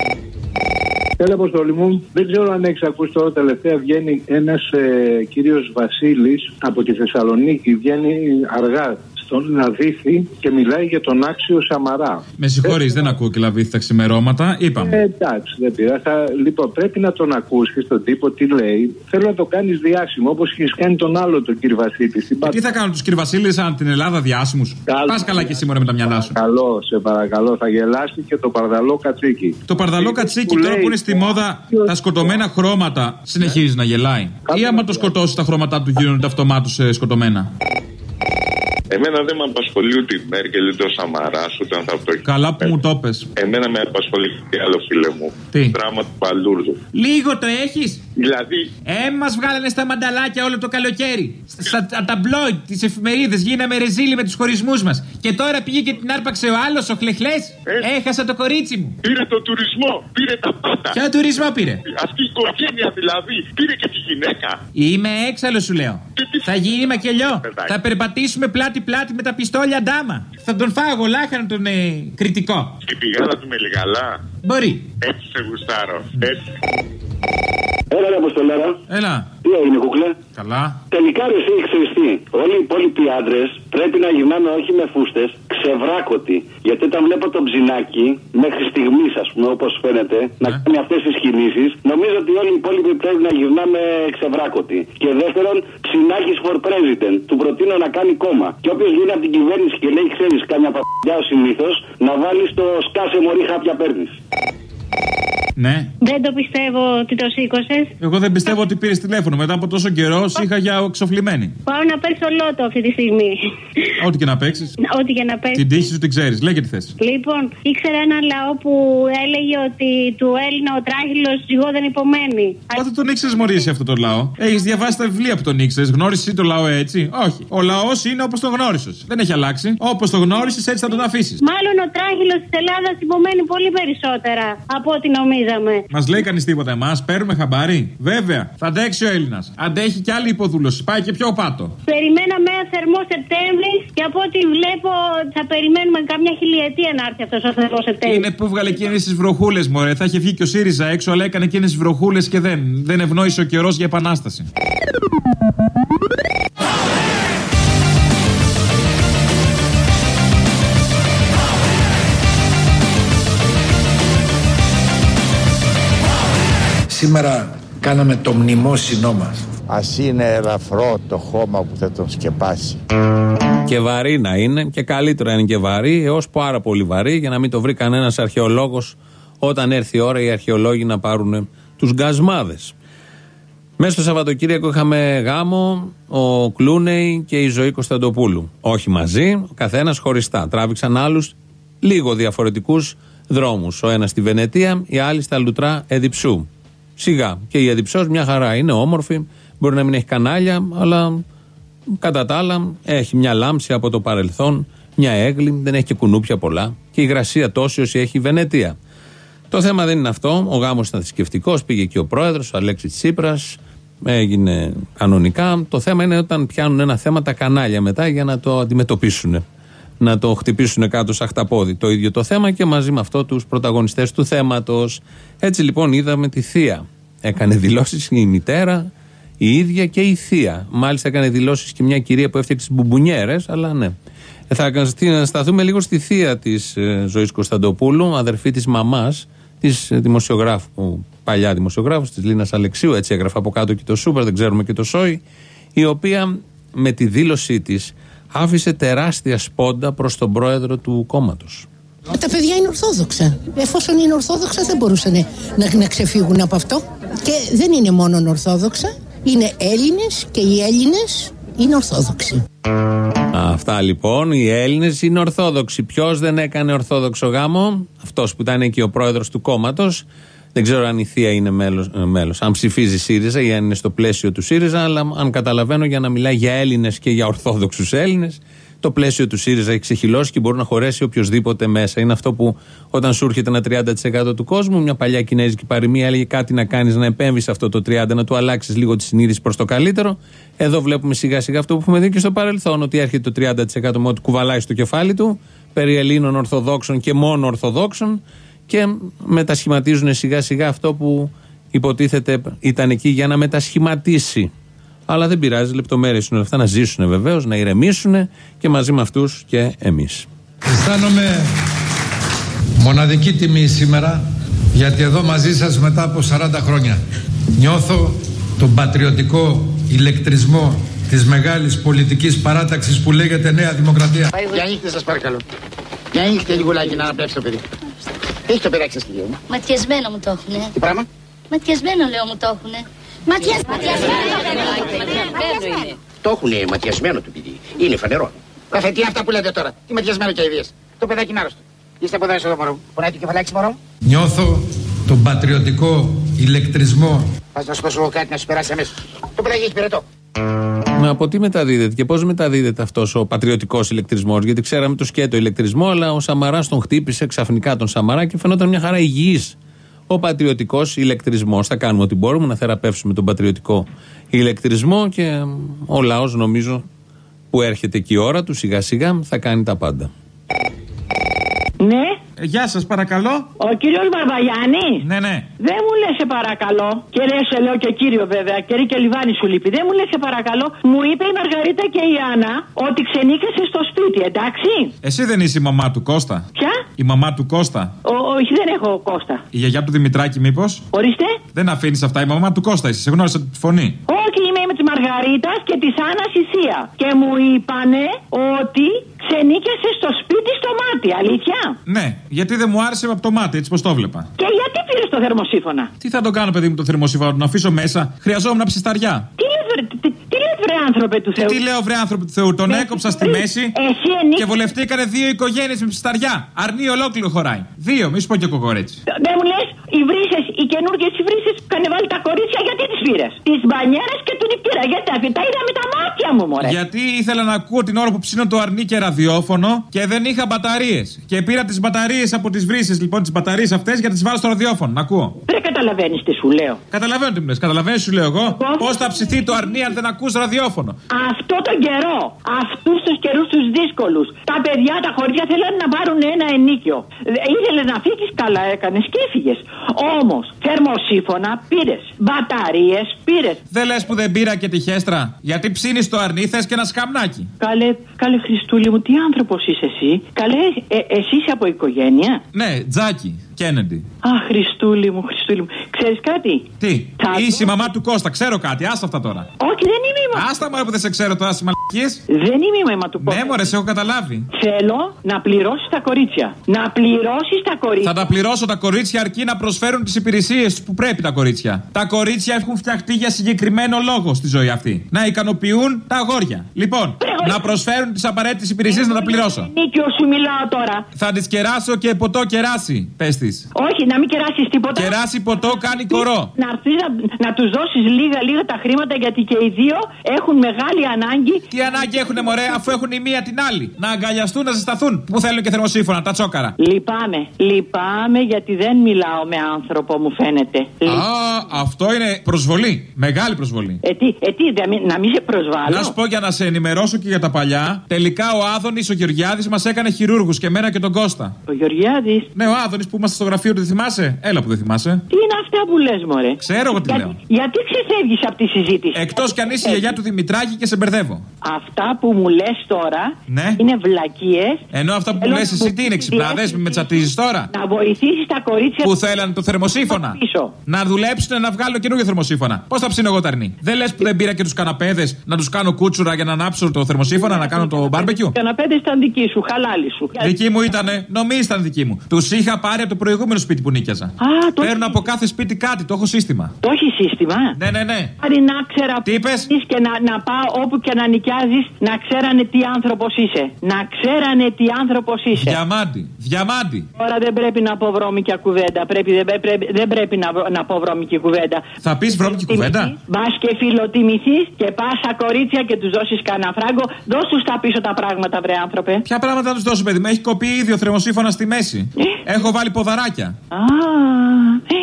Έλα, Αποστολή μου. Δεν ξέρω αν έχεις ακούσει τώρα τελευταία βγαίνει ένας ε, κύριος Βασίλης από τη Θεσσαλονίκη. Βγαίνει αργά στον Λαδίθη και μιλάει για τον άξιο Σαμαρά. Με συγχωρείς, δεν ακούω και λαβήθη τα ξημερώματα. Είπαμε. Ε, εντάξει, δεν πειράζει. Θα- Λοιπόν, πρέπει να τον ακούσεις στον τύπο τι λέει. Θέλω να το κάνεις διάσημο όπως έχει κάνει τον άλλο τον κύριο Βασίλη. Στην Τι θα κάνουν τους κυρβασίλε αν την Ελλάδα διάσημους; Πας καλά και σήμερα με τα μυαλά σου. Καλό, σε παρακαλώ. Θα γελάσει και το παρδαλό κατσίκι. Το παρδαλό κατσίκι τώρα που είναι στη μόδα τα σκοτωμένα χρώματα συνεχίζει να γελάει. Ή άμα το σκοτώσεις τα χρώματά του γίνονται αυτομάτως σκοτωμένα. Εμένα δεν με απασχολεί ούτε η Μέρκελ ούτε ο Σαμαράς ούτε αν θα το Καλά που μου το πες. Εμένα με απασχολεί τι άλλο φίλε μου. Τι; Το δράμα του Παλούρδου. Λίγο το έχεις; Δηλαδή, Ε, μας βγάλανε στα μανταλάκια όλο το καλοκαίρι. Στα τα ταμπλόιτ, τις εφημερίδες, γίναμε ρεζίλοι με τους χωρισμούς μας. Και τώρα πήγε και την άρπαξε ο άλλος, ο Χλεχλές. Έχασα το κορίτσι μου. πήρε το τουρισμό, πήρε τα πάντα. Ποιο τουρισμό πήρε; Αυτή η οικογένεια δηλαδή πήρε και τη γυναίκα. Είμαι έξαλλος, σου λέω. Θα γίνει μακελιό. Θα περπατήσουμε πλάτη-πλάτη με τα πιστόλια ντάμα. Θα τον φάω εγώ λάχανο τον ε, κριτικό. Και η πηγάδα του με λιγαλά. Μπορεί. Έτσι σε γουστάρω. Έτσι. Έλα, ρε Αποστολάρα. Έλα. Τι έγινε, κουκλέ; Καλά. Τελικά ρε εσύ ξέρεις τι. Όλοι οι υπόλοιποι άντρες πρέπει να γυρνάμε όχι με φούστες, ξεβράκωτοι. Γιατί όταν βλέπω τον ψινάκι, μέχρι στιγμής ας πούμε, όπως φαίνεται, να κάνει αυτές τις κινήσεις, νομίζω ότι όλοι οι υπόλοιποι πρέπει να γυρνάμε ξεβράκωτοι. Και δεύτερον, ψινάκι for president. Του προτείνω να κάνει κόμμα. Και όποιος γίνει από την κυβέρνηση και λέει, ξέρεις, κάμια παπιά ο συνήθως, να βάλει το σκάσε μωρή χάπια παίρνεις. Ναι. Δεν το πιστεύω ότι το σήκωσες. Εγώ δεν πιστεύω ότι πήρες τηλέφωνο. Μετά από τόσο καιρό σ' είχα για εξοφλημένη. Πάω να παίξω λότο αυτή τη στιγμή. Ό,τι και να παίξεις. Ό,τι και να παίξω. Την τύχη σου την ξέρεις. Λέγε τι θες. Λοιπόν, ήξερα ένα λαό που έλεγε ότι του Έλληνα ο τράχυλο ζυγό δεν υπομένει. Πότε τον ήξερες Μωρή αυτό το λαό. Έχεις διαβάσει τα βιβλία που τον ήξερες. Γνώρισες το λαό έτσι; Όχι. Ο λαός είναι όπως τον γνώρισες. Δεν έχει αλλάξει. Όπως το γνώρισες έτσι θα τον αφήσεις. Μάλλον ο τράχυλο της Ελλάδας υπομένει πολύ περισσότερα από ό,τι νομίζαμε. Μας λέει κανείς τίποτα εμάς. Παίρνουμε χαμπάρι. Βέβαια. Θα αντέξει ο Έλληνας. Αντέχει κι άλλη υποδούλωση. Πάει και πιο πάτο. Περιμέναμε ένα θερμό Σεπτέμβρη και από ό,τι βλέπω θα περιμένουμε καμιά χιλιετία να έρθει αυτός ο θερμό Σεπτέμβρη. Είναι που βγάλε εκείνε τι βροχούλες, Μωρέ. Θα είχε βγει και ο ΣΥΡΙΖΑ έξω, αλλά έκανε εκείνε τι βροχούλες και δεν. Δεν ευνόησε ο καιρός για επανάσταση. Σήμερα κάναμε το μνημόσυνό μας. Ας είναι ελαφρό το χώμα που θα τον σκεπάσει. Και βαρύ να είναι, και καλύτερα είναι και βαρύ, έως πάρα πολύ βαρύ, για να μην το βρει κανένας αρχαιολόγος όταν έρθει η ώρα οι αρχαιολόγοι να πάρουν τους γκασμάδες. Μέσα στο Σαββατοκύριακο είχαμε γάμο ο Κλούνεϊ και η Ζωή Κωνσταντοπούλου. Όχι μαζί, ο καθένας χωριστά. Τράβηξαν άλλους λίγο διαφορετικούς δρόμους. Ο ένας στη Βενετία, η άλλη στα λουτρά Εδιψού. Σιγά. Και η Εδιψό μια χαρά είναι όμορφη, μπορεί να μην έχει κανάλια, αλλά κατά τα άλλα έχει μια λάμψη από το παρελθόν, μια έγκλη, δεν έχει και κουνούπια πολλά. Και η υγρασία τόση όσοι έχει η Βενετία. Το θέμα δεν είναι αυτό. Ο γάμος ήταν θρησκευτικός, πήγε και ο πρόεδρος, ο Αλέξης Τσίπρας, έγινε κανονικά. Το θέμα είναι όταν πιάνουν ένα θέμα τα κανάλια μετά για να το αντιμετωπίσουν. Να το χτυπήσουν κάτω σαν χταπόδι. Το ίδιο το θέμα και μαζί με αυτό τους πρωταγωνιστές του θέματος. Έτσι λοιπόν είδαμε τη θεία. Έκανε δηλώσεις η μητέρα η ίδια και η θεία. Μάλιστα έκανε δηλώσεις και μια κυρία που έφτιαξε μπουμπουνιέρες, αλλά ναι. Ε, Θα σταθούμε λίγο στη θεία της Ζωής Κωνσταντοπούλου, αδερφή της μαμάς της δημοσιογράφου, παλιά δημοσιογράφου, της Λίνας Αλεξίου, έτσι έγραφε από κάτω και το Σούπερ, δεν ξέρουμε και το Σόι, η οποία με τη δήλωσή της άφησε τεράστια σπόντα προς τον πρόεδρο του κόμματος. Τα παιδιά είναι ορθόδοξα. Εφόσον είναι ορθόδοξα δεν μπορούσαν να, να ξεφύγουν από αυτό. Και δεν είναι μόνο ορθόδοξα, είναι Έλληνες και οι Έλληνες είναι ορθόδοξοι. Αυτά λοιπόν, οι Έλληνες είναι Ορθόδοξοι. Ποιος δεν έκανε Ορθόδοξο γάμο, αυτός που ήταν και ο πρόεδρος του κόμματος. Δεν ξέρω αν η θεία είναι μέλος, ε, μέλος, αν ψηφίζει ΣΥΡΙΖΑ ή αν είναι στο πλαίσιο του ΣΥΡΙΖΑ, αλλά αν καταλαβαίνω για να μιλάει για Έλληνες και για Ορθόδοξους Έλληνες, το πλαίσιο του ΣΥΡΙΖΑ έχει ξεχυλώσει και μπορεί να χωρέσει οποιοδήποτε μέσα. Είναι αυτό που όταν σου έρχεται ένα 30% του κόσμου, μια παλιά κινέζικη παροιμία έλεγε κάτι να κάνεις, να επέμβεις σε αυτό το 30%, να του αλλάξεις λίγο τη συνείδηση προς το καλύτερο. Εδώ βλέπουμε σιγά σιγά αυτό που έχουμε δει και στο παρελθόν, ότι έρχεται το 30% με ό,τι κουβαλάει στο κεφάλι του, περί Ελλήνων Ορθοδόξων και μόνο Ορθοδόξων και μετασχηματίζουν σιγά σιγά αυτό που υποτίθεται ήταν εκεί για να μετασχηματίσει. Αλλά δεν πειράζει, λεπτομέρειες είναι όλα αυτά να ζήσουν βεβαίως, να ηρεμήσουν και μαζί με αυτούς και εμείς. Αισθάνομαι μοναδική τιμή σήμερα γιατί εδώ μαζί σας μετά από 40 χρόνια νιώθω τον πατριωτικό ηλεκτρισμό της μεγάλης πολιτικής παράταξης που λέγεται Νέα Δημοκρατία. Για νύχτε σας παρακαλώ. Για νύχτε λιγουλάκι να αναπνεύσει το παιδί. Τι έχεις το παιδάκι σας κυρία μου. Ματιασμένο μου το έχουνε. Τι πράγμα; Ματιασμένο λέω μου το έχουνε. Ματιασμένο. Το έχουν ματιασμένο το παιδί. Είναι φανερό. Καφέ, τι αυτά που λέτε τώρα. Τι ματιασμένο και ιδίες. Το παιδάκι είναι άρρωστο. Είστε από εδώ εδώ μωρό μου. Πονάει το κεφαλάκι μωρό μου. Νιώθω τον πατριωτικό ηλεκτρισμό Πας να σου δώσω εγώ κάτι να σου περάσει αμέσως. Το παιδάκι έχει πυρετό. Μα από τι μεταδίδεται και πώς μεταδίδεται αυτός ο πατριωτικός ηλεκτρισμός; Γιατί ξέραμε το σκέτο ηλεκτρισμό, αλλά ο Σαμαράς τον χτύπησε ξαφνικά τον Σαμαρά και φαινόταν μια χαρά υγιής. Ο πατριωτικός ηλεκτρισμός. Θα κάνουμε ό,τι μπορούμε να θεραπεύσουμε τον πατριωτικό ηλεκτρισμό και ο λαός, νομίζω, που έρχεται και η ώρα του σιγά σιγά θα κάνει τα πάντα. Ναι. Ε, Γεια σας, παρακαλώ. Ο κύριος Μπαρμπαγιάννη; Ναι, ναι. Δεν μου λες, σε παρακαλώ. Και ρε, σε λέω και κύριο βέβαια. Και και Λιβάνι σου λείπει. Δεν μου λες, σε παρακαλώ. Μου είπε η Μαργαρίτα και η Άννα ότι ξενίκασε στο σπίτι, εντάξει; Εσύ δεν είσαι η μαμά του Κώστα; Ποια; Η μαμά του Κώστα; Ο, όχι, δεν έχω Κώστα. Η γιαγιά του Δημητράκη, μήπως; Ορίστε. Δεν αφήνεις αυτά. Η μαμά του Κώστα είσαι. Σε γνώρισα τη φωνή. Όχι, είμαι με τη Μαργαρίτας και της Άννας Ισία. Και μου είπανε ότι ξενίκασε στο σπίτι στο μάτι, αλήθεια; Ναι, γιατί δεν μου άρεσε από το μάτι, έτσι πως το βλέπα. Και γιατί πήρες το θερμοσύφωνα; Τι θα τον κάνω, παιδί μου, το θερμοσύμφωνο, να τον αφήσω μέσα. Χρειαζόμουν ψισταριά. Τι λες βρε, τι, τι λες, βρε άνθρωπε του Θεού. Τι λέω, βρε άνθρωποι του Θεού, τον Ναι, έκοψα στη εσύ- μέση εσύ ενίκ- και βολευτήκανε δύο οικογένειες με ψισταριά. Αρνή ολόκληρο χωράει. Δύο, μη σου πω και κοκορέτσι. Δεν μου λες, οι βρύσες, οι καινούργιες οι βρύσες που είχαν βάλει τα κορίτσια, γιατί τις πήρες; Τις μπανιέρες και του νηπτήρα. Γιατί τα, τα είδα με τα μάτια μου, μωρέ. Γιατί ήθελα να ακούω την ώρα που ψήνω το αρνί και ραδιόφωνο και δεν είχα μπαταρίες. Και πήρα τις μπαταρίες από τις βρύσες, λοιπόν, τις μπαταρίες αυτές για να τις βάλω στο ραδιόφωνο. Να ακούω. Δεν καταλαβαίνεις τι σου λέω. Καταλαβαίνω τι μου λες. Καταλαβαίνεις, σου λέω εγώ. Πώς θα ψηθεί το αρνί αν δεν ακούς ραδιόφωνο; Αυτό τον καιρό, αυτούς τους καιρούς τους δύσκολους, τα παιδιά, τα χωριά θέλουν να πάρουν ένα ενίκιο. Ήθελε να φύγεις, καλά έκανες και έφυγες. Όμως, θερμοσύφωνα πήρες. Μπαταρίες πήρες. Δεν λες που δεν πήρα και τη χέστρα. Γιατί ψήνεις το αρνί, θες και ένα σκαμνάκι. Καλέ, καλέ Χριστούλη μου, τι άνθρωπος είσαι εσύ. Καλέ, ε, εσύ είσαι από οικογένεια. Ναι, τζάκι, Κέννεντι. Α, Χριστούλη μου, Χριστούλη μου. Ξέρεις κάτι; Τι, Θα είσαι η μαμά του Κώστα, ξέρω κάτι, άστα αυτά τώρα. Όχι, δεν είμαι η μαμά. Άστα μωρέ που δεν σε ξέρω τώρα, στι μαλακίε. Δεν είμαι η μαμά του Κώστα. Ναι, μωρέ, σε έχω καταλάβει. Θέλω να πληρώσεις τα κορίτσια. Να πληρώσεις τα κορίτσια. Θα τα πληρώσω τα κορίτσια αρκεί να προσφέρουν τις υπηρεσίες που πρέπει τα κορίτσια. Τα κορίτσια έχουν φτιαχτεί για συγκεκριμένο λόγο στη ζωή αυτή. Να ικανοποιούν τα αγόρια. Λοιπόν, να προσφέρουν τις απαραίτητες υπηρεσίες να τα πληρώσω. Νίκιο σου μιλάω τώρα. Θα τις κεράσω και ποτό κεράσει. Πες της. Όχι, να μην κεράσεις τίποτα. Κεράσει ποτό κάνει κορό. Να έρθεις να, να τους δώσεις λίγα λίγα τα χρήματα γιατί και οι δύο έχουν μεγάλη ανάγκη. Τι ανάγκη έχουν, μωρέ, αφού έχουν η μία την άλλη; Να αγκαλιαστούν, να ζεσταθούν. Που θέλουν και θερμοσύφωνα, τα τσόκαρα. Λυπάμαι. Λυπάμαι γιατί δεν μιλάω με άνθρωπο, μου φαίνεται. Α, αυτό είναι προσβολή. Μεγάλη προσβολή. Ε, τι, ε, τι, δε- να μην σε προσβάλλω. Να σου πω για να σε ενημερώσω και για για τα παλιά. Τελικά ο Άδωνης, ο Γεωργιάδης μας έκανε χειρούργους και εμένα και τον Κώστα. Ο Γεωργιάδης; Ναι, ο Άδωνης που είμαστε στο γραφείο του, δεν θυμάσαι; Έλα που δεν θυμάσαι. Τι είναι αυτά που λες, Μωρέ; Ξέρω εγώ τι Γιατί- λέω. Γιατί ξεφεύγεις από τη συζήτηση; Εκτός κι αν είσαι η γιαγιά του Δημητράκη και σε μπερδεύω. Αυτά που μου λες τώρα Ναι. είναι βλακίες. Ενώ αυτά που μου Θέλω λες να εσύ μου τι είναι, ξυπνάδε, πεις με με τσατίζεις τώρα. Να βοηθήσεις τα κορίτσια Που θέλανε το θερμοσύφωνα. πίσω. Να δουλέψουν να βγάλω καινούργιο θερμοσύφωνα. Πώς θα ψήνω εγώ τα αρνή. Δεν λες που δεν πήρα και τους καναπέδες να τους κάνω κούτσουρα για να ανάψω το θερμοσύφωνα, να κάνω το μπάρμπεκιου. Καναπέδε ήταν δική σου, χαλάλι σου. Δική μου ήτανε, νομίζει ήταν δική μου. Τους είχα πάρει από το προηγούμενο σπίτι που νίκιαζα. Α, το Παίρνω από κάθε σπίτι κάτι, το έχω σύστημα. Το έχεις σύστημα; Ναι, ναι, ναι. Άρη να ξέρα Τι είπες; και να, να πάω όπου και να νοικιάζεις να ξέρανε τι άνθρωπος είσαι. Να ξέρανε τι άνθρωπος είσαι. Διαμάντι, διαμάντι. Τώρα δεν πρέπει να πω βρώμικια κουβέντα. Πρέπει, δεν, πρέπει, δεν πρέπει να, βρω- να πω βρώμικη κουβέντα. Θα πεις βρώμικη κουβέντα; Μπας και φιλοτιμηθείς και πας στα κορίτσια και τους δώσεις κανένα φράγκο. Δώσ' τους τα πίσω τα πράγματα, βρε άνθρωπε. Ποια πράγματα να τους δώσω, παιδί μου, έχει κοπεί ήδη ο θερμοσύφωνας στη μέση. Έχω βάλει ποδαράκια. Α, ε,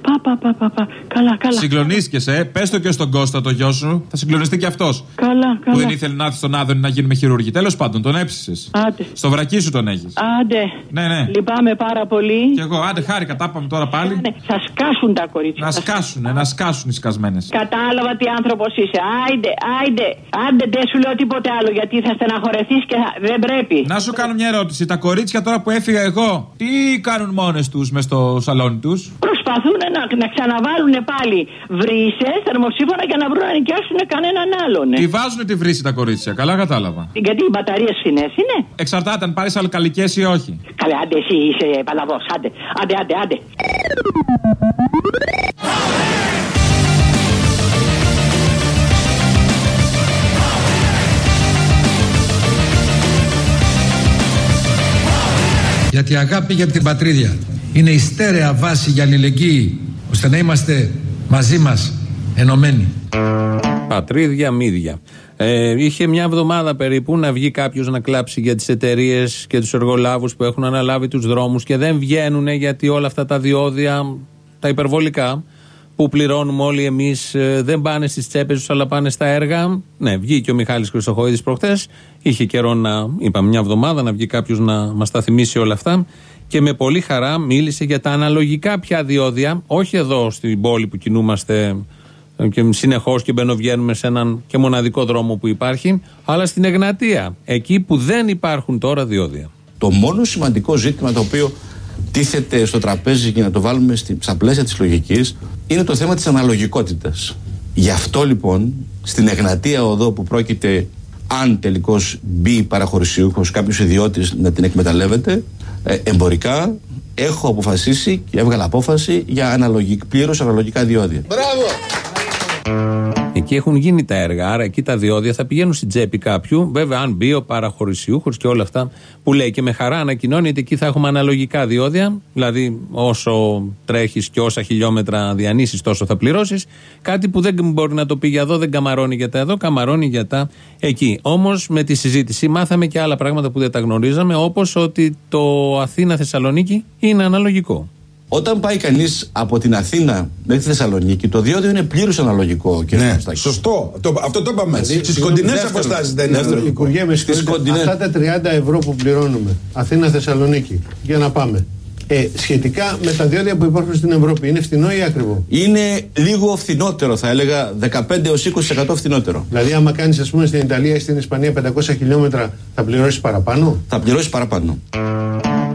πα, πα, πα, πα, πα. Καλά, καλά. Συγκλονίστηκες, ε; Πες το και στον Κώστα το γιο σου. Θα συγκλονιστεί και αυτός. Καλά, Που δεν καλά. ήθελε να έρθει στον Άδωνη να γίνουμε χειρούργοι. Τέλος πάντων, τον έψησες. Άντε. Στο βρακί σου τον έχεις. Άντε. Ναι, ναι. Λυπάμαι πάρα πολύ. Κι εγώ, άντε, χάρηκα, τα πάμε τώρα πάλι. Ναι, θα σκάσουν τα κορίτσια. Να Θα σκάσουνε, να σκάσουν οι σκασμένες. Κατάλαβα τι άνθρωπος είσαι. Άιντε, άιντε. Άντε, δεν σου λέω τίποτε άλλο γιατί θα στεναχωρεθείς και θα... δεν πρέπει. Να σου κάνω μια ερώτηση. Τα κορίτσια τώρα που έφυγα εγώ, τι κάνουν μόνες τους μες στο σαλόνι τους; Προσπαθούν να, να ξαναβάλουν πάλι βρύσες, θερμοσύμφωνα για να βρουν να νοικιάσουν κανέναν άλλον. ε. Τι βάζουν τη βρύση τα κορίτσια, καλά κατάλαβα. Γιατί οι μπαταρίες φθηνέ είναι. Εξαρτάται αν πάρεις αλκαλικές ή όχι. Καλέ, άντε, εσύ είσαι παλαβός. Άντε, άντε, άντε. άντε. Γιατί η αγάπη για την πατρίδια είναι η στέρεα βάση για αλληλεγγύη ώστε να είμαστε μαζί μας ενωμένοι. Πατρίδια, μύδια. Ε, είχε μια εβδομάδα περίπου να βγει κάποιος να κλάψει για τις εταιρείες και τους εργολάβους που έχουν αναλάβει τους δρόμους και δεν βγαίνουν γιατί όλα αυτά τα διόδια, τα υπερβολικά, που πληρώνουμε όλοι εμείς, δεν πάνε στις τσέπες τους αλλά πάνε στα έργα. Ναι, βγήκε ο Μιχάλης Χρυσοχοίδης προχθές. Είχε καιρό να, είπαμε, μια εβδομάδα να βγει κάποιος να μας τα θυμίσει όλα αυτά. Και με πολύ χαρά μίλησε για τα αναλογικά πια διόδια, όχι εδώ στην πόλη που κινούμαστε και συνεχώς και μπαινοβγαίνουμε σε έναν και μοναδικό δρόμο που υπάρχει, αλλά στην Εγνατία, εκεί που δεν υπάρχουν τώρα διόδια. Το μόνο σημαντικό ζήτημα το οποίο τίθεται στο τραπέζι για να το βάλουμε στη, στα πλαίσια της λογικής είναι το θέμα της αναλογικότητας. Γι' αυτό λοιπόν στην Εγνατία οδό που πρόκειται αν τελικώς μπει παραχωρησιούχος κάποιος ιδιώτης να την εκμεταλλεύεται ε, εμπορικά έχω αποφασίσει και έβγαλα απόφαση για αναλογικ, πλήρως αναλογικά διόδια. Εκεί έχουν γίνει τα έργα, άρα εκεί τα διόδια θα πηγαίνουν στην τσέπη κάποιου. Βέβαια, αν μπει ο παραχωρησιούχος και όλα αυτά που λέει και με χαρά ανακοινώνει ότι εκεί θα έχουμε αναλογικά διόδια, δηλαδή όσο τρέχεις και όσα χιλιόμετρα διανύσεις, τόσο θα πληρώσεις. Κάτι που δεν μπορεί να το πει για εδώ, δεν καμαρώνει για τα εδώ, καμαρώνει για τα εκεί. Όμως με τη συζήτηση μάθαμε και άλλα πράγματα που δεν τα γνωρίζαμε, όπως ότι το Αθήνα-Θεσσαλονίκη είναι αναλογικό. Όταν πάει κανείς από την Αθήνα μέχρι τη Θεσσαλονίκη, το διόδιο είναι πλήρως αναλογικό. Κύριε ναι, σωστό. Το, αυτό το είπαμε. Δηλαδή, Στις συγγνώμη, κοντινές δεύτερον, αποστάσεις δεν είναι δεύτερον, αναλογικό. Υπουργέ, με συγχωρείτε, αυτά τα 30 ευρώ που πληρώνουμε Αθήνα-Θεσσαλονίκη, για να πάμε. Ε, σχετικά με τα διόδια που υπάρχουν στην Ευρώπη, είναι φθηνό ή ακριβό. Είναι λίγο φθηνότερο, θα έλεγα 15 20% φθηνότερο. Δηλαδή, άμα κάνεις, ας πούμε, στην Ιταλία ή στην Ισπανία 500 χιλιόμετρα, θα πληρώσεις παραπάνω; Θα πληρώσεις παραπάνω.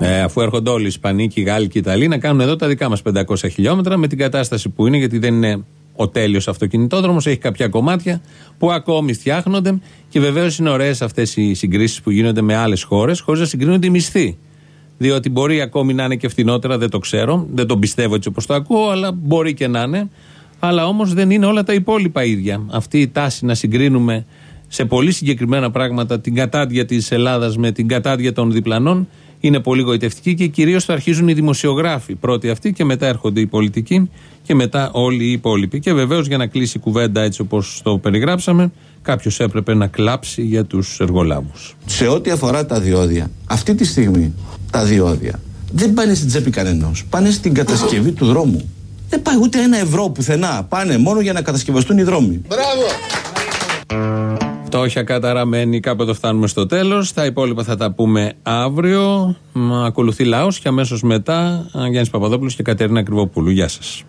Ε, αφού έρχονται όλοι οι Ισπανοί και οι Γάλλοι και οι Ιταλοί να κάνουν εδώ τα δικά μας 500 χιλιόμετρα με την κατάσταση που είναι, γιατί δεν είναι ο τέλειος αυτοκινητόδρομος, έχει κάποια κομμάτια που ακόμη φτιάχνονται και βεβαίως είναι ωραίες αυτές οι συγκρίσεις που γίνονται με άλλες χώρες, χωρίς να συγκρίνονται οι μισθοί. Διότι μπορεί ακόμη να είναι και φθηνότερα, δεν το ξέρω, δεν το πιστεύω έτσι όπως το ακούω, αλλά μπορεί και να είναι. Αλλά όμως δεν είναι όλα τα υπόλοιπα ίδια. Αυτή η τάση να συγκρίνουμε σε πολύ συγκεκριμένα πράγματα την κατάδια της Ελλάδας με την κατάδια των διπλανών είναι πολύ γοητευτική και κυρίως θα αρχίζουν οι δημοσιογράφοι. Πρώτοι αυτοί και μετά έρχονται οι πολιτικοί και μετά όλοι οι υπόλοιποι. Και βεβαίως για να κλείσει η κουβέντα έτσι όπως το περιγράψαμε, κάποιος έπρεπε να κλάψει για τους εργολάβους. Σε ό,τι αφορά τα διόδια, αυτή τη στιγμή τα διόδια δεν πάνε στην τσέπη κανενός. Πάνε στην κατασκευή του δρόμου. Δεν πάει ούτε ένα ευρώ πουθενά. Πάνε μόνο για να κατασκευαστούν οι δρόμοι. Μπράβο! Φτώχεια καταραμένη, κάπου εδώ φτάνουμε στο τέλος. Τα υπόλοιπα θα τα πούμε αύριο. Μ, Ακολουθεί λαός και αμέσως μετά Γιάννης Παπαδόπουλος και Κατερίνα Κρυβοπούλου. Γεια σας.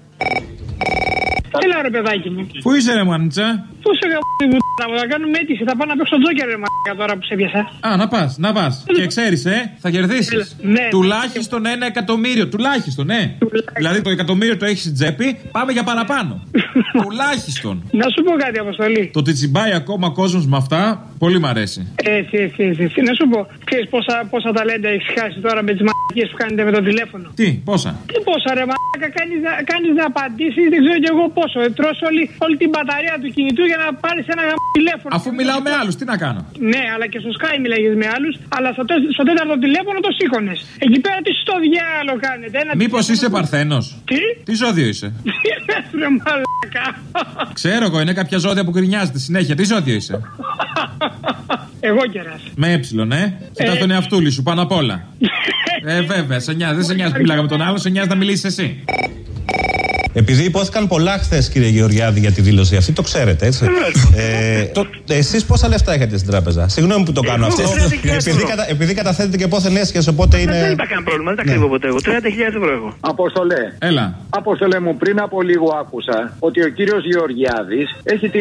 Έλα ρε παιδάκι μου. Πού είσαι, ρε Μάνιτσα. Πού σε γαμπή μου να μου θα κάνουμε αίτηση. Θα πάω να παίξω τζόκερ ρε μαλάκα τώρα που σε πιάσα. Α, να πας, να πας. και ξέρεις, ε, θα κερδίσεις. Ναι. Τουλάχιστον ένα εκατομμύριο. Τουλάχιστον, ε. δηλαδή το εκατομμύριο το έχεις στην τσέπη, πάμε για παραπάνω. Τουλάχιστον. Να σου πω κάτι, Αποστολή. Το ότι τσιμπάει ακόμα κόσμος με αυτά, πολύ μ' αρέσει. Έτσι, έτσι, έτσι, έτσι. Να σου πω, ξέρεις πόσα, πόσα ταλέντα έχεις χάσει τώρα με τις μαλακίες που κάνετε με το τηλέφωνο; Τι, πόσα; Τι πόσα ρε μαλάκα κάνεις, να- κάνεις να απαντήσεις, δεν ξέρω κι εγώ πόσο. Ε, Τρως όλη, όλη την μπαταρία του κινητού για να πάρεις ένα γαμ- τηλέφωνο. Αφού μιλάω με άλλους, τι να κάνω; Ναι, αλλά και στο Sky μιλάγες με άλλους, αλλά στο, τέ- στο τέταρτο τηλέφωνο το σήκωνες. Εκεί πέρα τι στο διάλογο κάνετε. Ένα Μήπως είσαι παρθένος; Τι; Τι ζώδιο είσαι; Ρε μαλάκα. Ξέρω εγώ, είναι κάποια ζώδια που γκρινιάζεται συνέχεια. Τι ζώδιο είσαι; Εγώ κεράς. Με ε, ε. Κοιτάς τον εαυτούλη σου πάνω απ' όλα. ε, βέβαια, σε νοιάζει. Δεν σε νοιάζει που μιλάγαμε με τον άλλο, σε νοιάζει να μιλήσεις εσύ. Επειδή υπόθηκαν πολλά χθες, κύριε Γεωργιάδη, για τη δήλωση αυτή, το ξέρετε, έτσι. ε, το, Εσείς πόσα λεφτά έχετε στην τράπεζα; Συγγνώμη που το κάνω αυτό. επειδή, κατα, επειδή καταθέτετε και πόθεν έσχες, οπότε είναι. Δεν υπάρχει κανένα πρόβλημα, δεν τα κρύβω ποτέ εγώ. 30.000 ευρώ έχω. Αποστολέ. Έλα. Αποστολέ μου, πριν από λίγο άκουσα ότι ο κύριος Γεωργιάδης έχει 30.000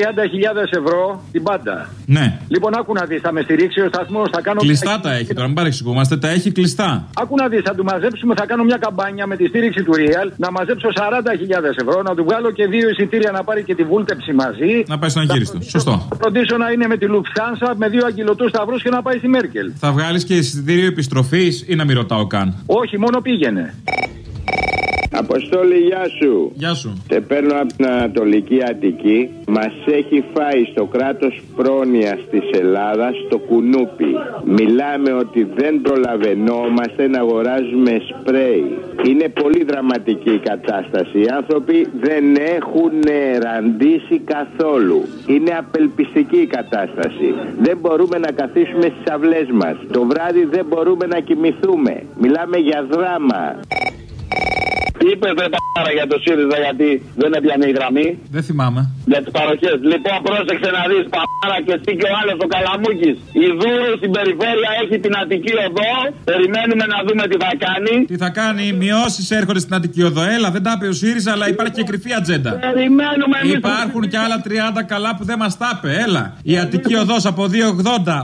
ευρώ την πάντα. Ναι. Λοιπόν, άκου να δεις, θα με στηρίξει ο σταθμός, θα κάνω. Κλειστά τα έχει τώρα, μην παρεξηγούμαστε, τα έχει κλειστά. Άκου να δεις, θα του μαζέψουμε, θα κάνω μια καμπάνια με τη στήριξη του Real να μαζέψω 40.000 ευρώ, να του βγάλω και δύο εισιτήρια να πάρει και τη βούλτεψη μαζί. Να πάει στον αγύριστο. Σωστό. Θα φροντίσω να είναι με τη Lufthansa με δύο αγγελωτούς σταυρούς και να πάει στη Μέρκελ. Θα βγάλεις και εισιτήριο επιστροφής ή να μην ρωτάω καν; Όχι, μόνο πήγαινε. Αποστόλη, γεια σου. Γεια σου. Τε παίρνω από την Ανατολική Αττική. Μας έχει φάει στο κράτος πρόνοια της Ελλάδας το κουνούπι. Μιλάμε ότι δεν προλαβαινόμαστε να αγοράζουμε σπρέι. Είναι πολύ δραματική η κατάσταση. Οι άνθρωποι δεν έχουν ραντίσει καθόλου. Είναι απελπιστική η κατάσταση. Δεν μπορούμε να καθίσουμε στις αυλές μας. Το βράδυ δεν μπορούμε να κοιμηθούμε. Μιλάμε για δράμα. Τι είπε ρε π***αρα για το ΣΥΡΙΖΑ γιατί δεν έπιανε η γραμμή. Δεν θυμάμαι. Για τις παροχές. Λοιπόν, πρόσεξε να δεις παπάρα και εσύ και ο άλλος ο Καλαμούκης. Η Δούρου στην περιφέρεια έχει την Αττική Οδό. Περιμένουμε να δούμε τι θα κάνει. Τι θα κάνει, μειώσεις έρχονται στην Αττική Οδό. Έλα, δεν τα είπε ο ΣΥΡΙΖΑ, αλλά υπάρχει και κρυφή ατζέντα. Περιμένουμε εμείς. Υπάρχουν και άλλα 30 καλά που δεν μας τα είπε. Έλα. Η Αττική Οδός από 2,80.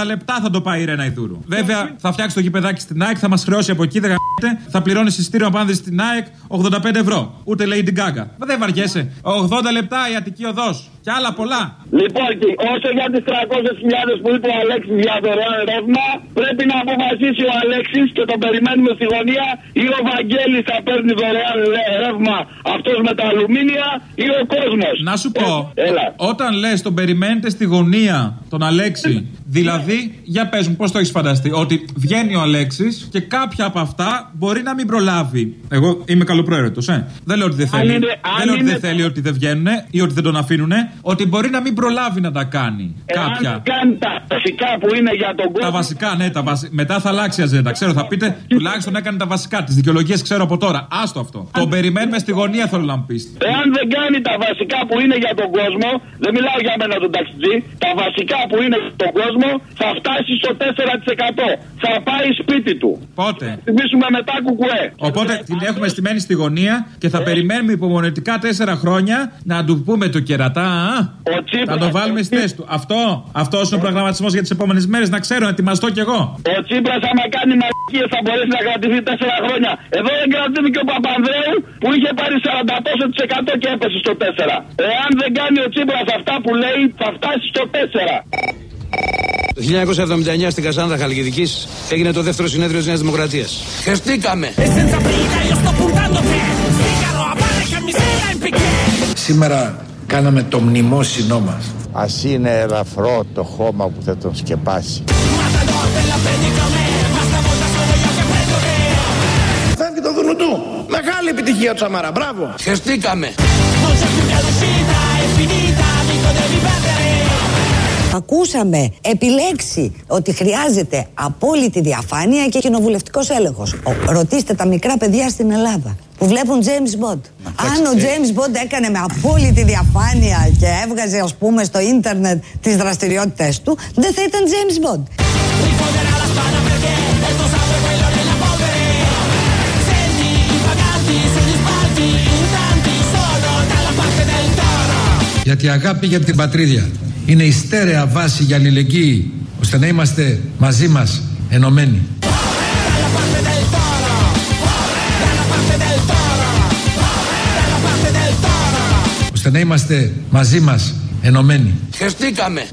80 λεπτά θα το πάει η Ρένα Ιδούρου. Βέβαια, θα φτιάξει το γηπεδάκι στην ΑΕΚ, θα μας χρεώσει από εκεί, δεν γαμπάτε. Θα πληρώνει εισιτήριο απάνδη στην ΑΕΚ 85 ευρώ. Ούτε Lady Gaga. Δεν βαριέσαι. 80 λεπτά η Αττική Οδός. Και άλλα πολλά. Λοιπόν, και όσο για τις 300.000 που είπε ο Αλέξης για δωρεάν ρεύμα, πρέπει να αποφασίσει ο Αλέξης και τον περιμένουμε στη γωνία ή ο Βαγγέλης θα παίρνει δωρεάν λέ- ρεύμα αυτός με τα αλουμίνια ή ο κόσμος. Να σου πω, Έλα. όταν λες τον περιμένετε στη γωνία τον Αλέξη, δηλαδή, για πες μου, πώς το έχεις φανταστεί, ότι βγαίνει ο Αλέξης και κάποια από αυτά μπορεί να μην προλάβει. Εγώ είμαι καλοπροαίρετος, ε. Δεν λέω ότι δεν Αν θέλει. είναι- αν δεν λέω ότι είναι- δεν θέλει ότι δεν βγαίνουν ή ότι δεν τον αφήνουν. Ότι μπορεί να μην προλάβει να τα κάνει. κάποια. Εάν κάνει τα βασικά που είναι για τον κόσμο. Τα βασικά, ναι, τα βασι... μετά θα αλλάξει η ατζέντα. Ξέρω, θα πείτε τουλάχιστον έκανε τα βασικά. Τι δικαιολογίες ξέρω από τώρα. Άστο αυτό. Τον περιμένουμε στη γωνία, θέλω να μου πεις. Εάν δεν κάνει τα βασικά που είναι για τον κόσμο, δεν μιλάω για μένα τον ταξιτζή, τα βασικά που είναι για τον κόσμο θα φτάσει στο 4%. Θα πάει σπίτι του. Πότε; Θυμίσουμε μετά κουκουέ. Οπότε την έχουμε στημένη στη γωνία και θα περιμένουμε υπομονετικά τέσσερα χρόνια να του πούμε το κερατά. Α. Θα το βάλουμε στη θέση του. Αυτό, αυτός είναι ο προγραμματισμός για τις επόμενες μέρες. Να ξέρω, να ετοιμαστώ κι εγώ. Ο Τσίπρας, άμα κάνει μαλακίες, θα μπορέσει να κρατηθεί 4 χρόνια. Εδώ δεν κρατήθηκε και ο Παπανδρέου που είχε πάρει 40% και έπεσε στο 4. Εάν δεν κάνει ο Τσίπρας αυτά που λέει, θα φτάσει στο 4. Το 1979 στην Κασάνδρα Χαλκιδικής έγινε το δεύτερο συνέδριο της Νέας Δημοκρατίας. Χεστήκαμε! Σήμερα κάναμε το μνημόσυνό μας. Ας είναι ελαφρό το χώμα που θα τον σκεπάσει. Φεύγει το δουνουτού. Μεγάλη επιτυχία του Σαμαρά. Μπράβο. Χεστήκαμε! Ακούω ακούσαμε επιλέξει ότι χρειάζεται απόλυτη διαφάνεια και κοινοβουλευτικός έλεγχος. Ρωτήστε τα μικρά παιδιά στην Ελλάδα που βλέπουν James Bond. Αν ο James Bond έκανε με απόλυτη διαφάνεια και έβγαζε ας πούμε στο ίντερνετ τις δραστηριότητες του, δεν θα ήταν James Bond. Γιατί η αγάπη για την πατρίδια είναι η στέρεα βάση για αλληλεγγύη ώστε να είμαστε μαζί μας ενωμένοι. Ώστε να είμαστε μαζί μας ενωμένοι. Χεστήκαμε.